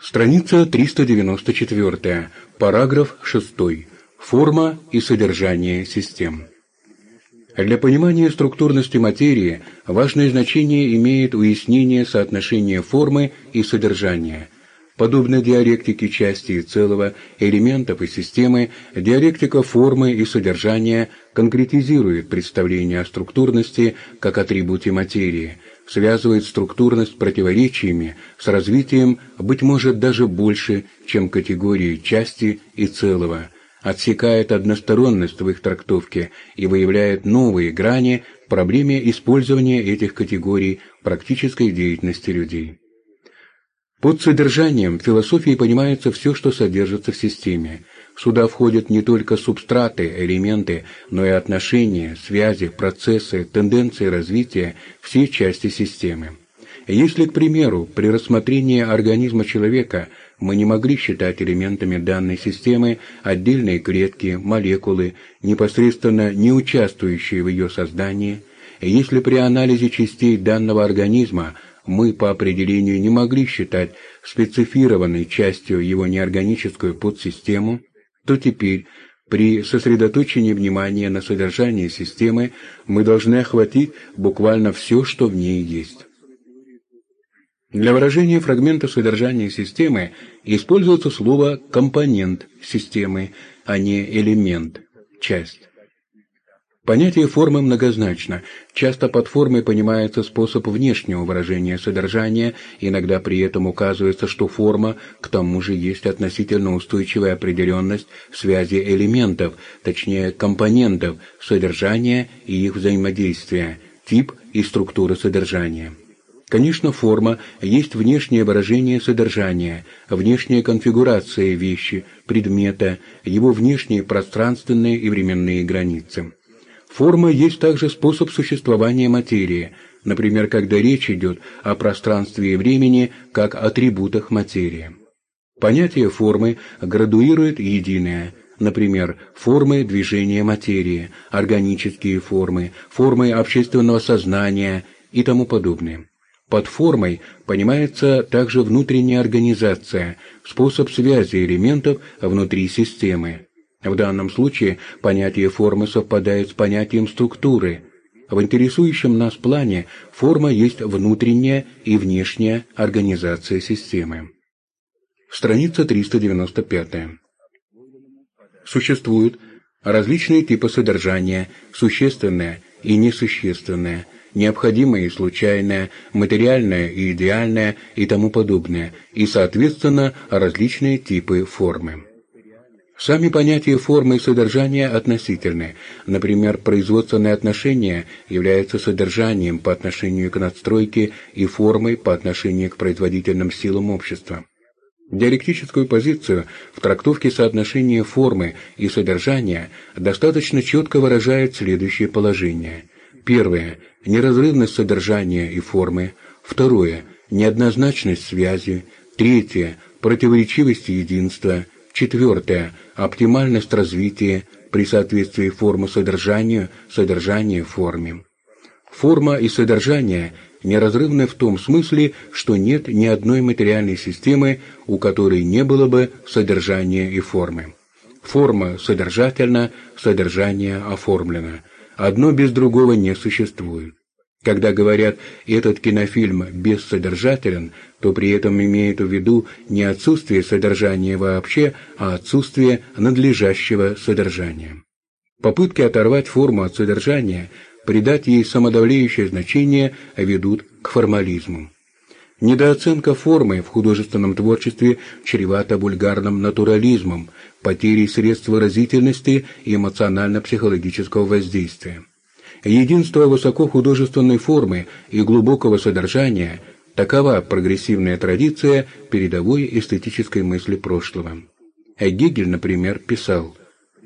Страница 394, параграф 6. Форма и содержание систем. Для понимания структурности материи важное значение имеет уяснение соотношения формы и содержания. Подобно диалектике части и целого, элементов и системы, диалектика формы и содержания конкретизирует представление о структурности как атрибуте материи, связывает структурность противоречиями с развитием, быть может, даже больше, чем категории части и целого – отсекает односторонность в их трактовке и выявляет новые грани в проблеме использования этих категорий практической деятельности людей. Под содержанием философии понимается все, что содержится в системе. Сюда входят не только субстраты, элементы, но и отношения, связи, процессы, тенденции развития, все части системы. Если, к примеру, при рассмотрении организма человека – мы не могли считать элементами данной системы отдельные клетки, молекулы, непосредственно не участвующие в ее создании, если при анализе частей данного организма мы по определению не могли считать специфированной частью его неорганическую подсистему, то теперь при сосредоточении внимания на содержании системы мы должны охватить буквально все, что в ней есть. Для выражения фрагмента содержания системы используется слово «компонент» системы, а не «элемент», «часть». Понятие формы многозначно. Часто под формой понимается способ внешнего выражения содержания, иногда при этом указывается, что форма к тому же есть относительно устойчивая определенность связи элементов, точнее компонентов содержания и их взаимодействия, тип и структура содержания. Конечно, форма есть внешнее выражение содержания, внешняя конфигурация вещи, предмета, его внешние пространственные и временные границы. Форма есть также способ существования материи, например, когда речь идет о пространстве и времени как атрибутах материи. Понятие формы градуирует единое, например, формы движения материи, органические формы, формы общественного сознания и тому подобное. Под формой понимается также внутренняя организация, способ связи элементов внутри системы. В данном случае понятие формы совпадает с понятием структуры. В интересующем нас плане форма есть внутренняя и внешняя организация системы. Страница 395. Существуют различные типы содержания, существенное и несущественное – необходимое и случайное, материальное и идеальное и тому подобное, и, соответственно, различные типы формы. Сами понятия формы и содержания относительны. Например, производственные отношения являются содержанием по отношению к надстройке и формой по отношению к производительным силам общества. Диалектическую позицию в трактовке соотношения формы и содержания достаточно четко выражает следующее положение – Первое – неразрывность содержания и формы. Второе – неоднозначность связи. Третье – противоречивость единства. Четвертое – оптимальность развития при соответствии формы содержанию, содержания форме. Форма и содержание неразрывны в том смысле, что нет ни одной материальной системы, у которой не было бы содержания и формы. Форма содержательна, содержание оформлено. Одно без другого не существует. Когда говорят «этот кинофильм бессодержателен», то при этом имеют в виду не отсутствие содержания вообще, а отсутствие надлежащего содержания. Попытки оторвать форму от содержания, придать ей самодавлеющее значение ведут к формализму. Недооценка формы в художественном творчестве чревата вульгарным натурализмом, потерей средств выразительности и эмоционально-психологического воздействия. Единство высокохудожественной формы и глубокого содержания – такова прогрессивная традиция передовой эстетической мысли прошлого. Гегель, например, писал,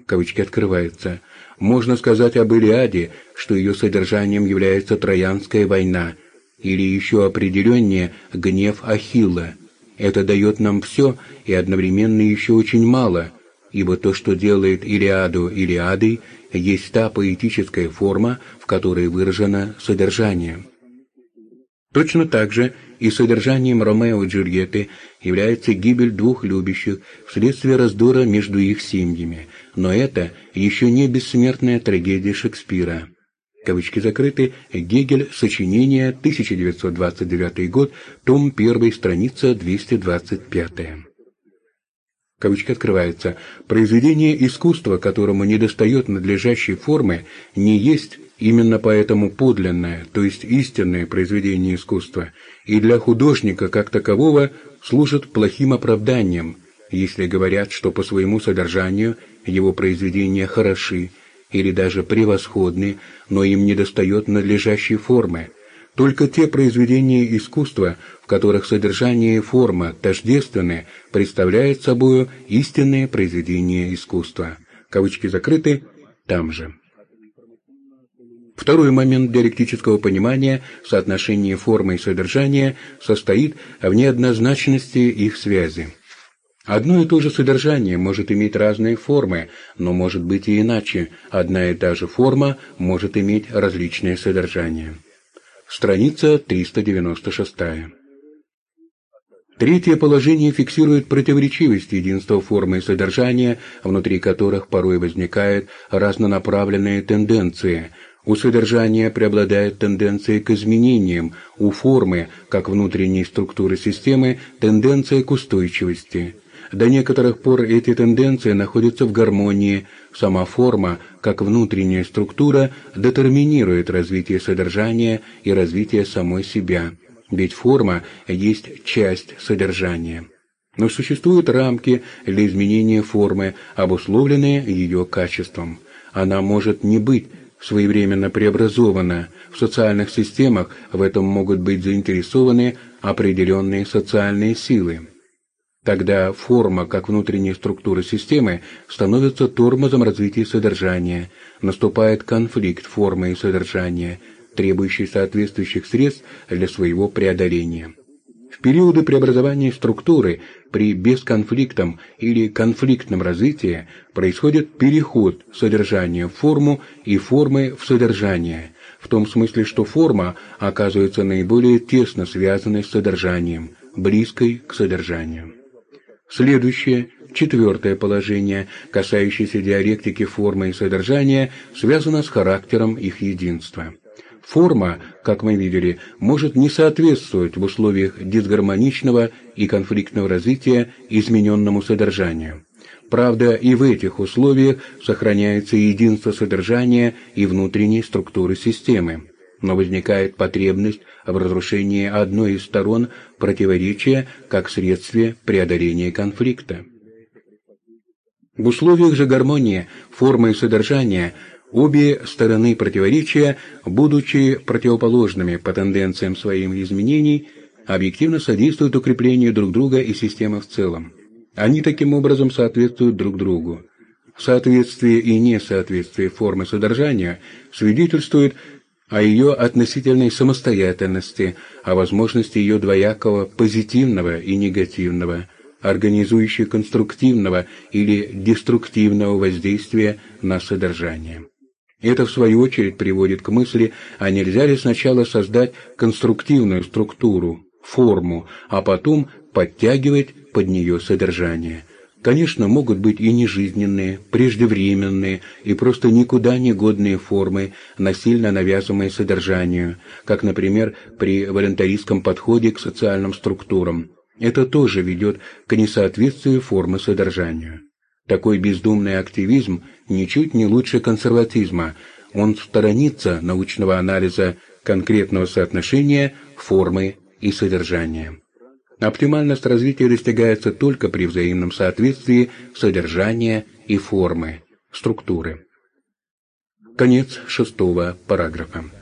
кавычки открываются, «Можно сказать об Илиаде, что ее содержанием является Троянская война, или еще определеннее гнев Ахилла. Это дает нам все и одновременно еще очень мало, ибо то, что делает Илиаду Илиадой, есть та поэтическая форма, в которой выражено содержание. Точно так же и содержанием Ромео и Джульетты является гибель двух любящих вследствие раздора между их семьями, но это еще не бессмертная трагедия Шекспира. Кавычки закрыты. Гегель. Сочинение. 1929 год. Том 1. Страница 225. Кавычки открываются. Произведение искусства, которому недостает надлежащей формы, не есть именно поэтому подлинное, то есть истинное произведение искусства, и для художника как такового служит плохим оправданием, если говорят, что по своему содержанию его произведения хороши или даже превосходны, но им недостает надлежащей формы. Только те произведения искусства, в которых содержание и форма тождественны, представляют собою истинные произведения искусства. Кавычки закрыты там же. Второй момент диалектического понимания соотношения формы и содержания состоит в неоднозначности их связи. Одно и то же содержание может иметь разные формы, но может быть и иначе. Одна и та же форма может иметь различное содержание. Страница 396. Третье положение фиксирует противоречивость единства формы и содержания, внутри которых порой возникают разнонаправленные тенденции – у содержания преобладает тенденция к изменениям, у формы, как внутренней структуры системы, тенденция к устойчивости. До некоторых пор эти тенденции находятся в гармонии. Сама форма, как внутренняя структура, детерминирует развитие содержания и развитие самой себя. Ведь форма есть часть содержания. Но существуют рамки для изменения формы, обусловленные ее качеством. Она может не быть своевременно преобразована. В социальных системах в этом могут быть заинтересованы определенные социальные силы. Тогда форма, как внутренняя структура системы, становится тормозом развития содержания, наступает конфликт формы и содержания, требующий соответствующих средств для своего преодоления. В периоды преобразования структуры при бесконфликтном или конфликтном развитии происходит переход содержания в форму и формы в содержание, в том смысле, что форма оказывается наиболее тесно связанной с содержанием, близкой к содержанию. Следующее, четвертое положение, касающееся диалектики формы и содержания, связано с характером их единства. Форма, как мы видели, может не соответствовать в условиях дисгармоничного и конфликтного развития измененному содержанию. Правда, и в этих условиях сохраняется единство содержания и внутренней структуры системы. Но возникает потребность в разрушении одной из сторон противоречия как следствие преодоления конфликта. В условиях же гармонии форма и содержание – Обе стороны противоречия, будучи противоположными по тенденциям своим изменений, объективно содействуют укреплению друг друга и системы в целом. Они таким образом соответствуют друг другу. Соответствие и несоответствие формы содержания свидетельствует о ее относительной самостоятельности, о возможности ее двоякого позитивного и негативного, организующего конструктивного или деструктивного воздействия на содержание. Это, в свою очередь, приводит к мысли, а нельзя ли сначала создать конструктивную структуру, форму, а потом подтягивать под нее содержание. Конечно, могут быть и нежизненные, преждевременные и просто никуда не годные формы, насильно навязанные содержанию, как, например, при волонтаристском подходе к социальным структурам. Это тоже ведет к несоответствию формы содержанию. Такой бездумный активизм ничуть не лучше консерватизма. Он сторонится научного анализа конкретного соотношения формы и содержания. Оптимальность развития достигается только при взаимном соответствии содержания и формы, структуры. Конец шестого параграфа.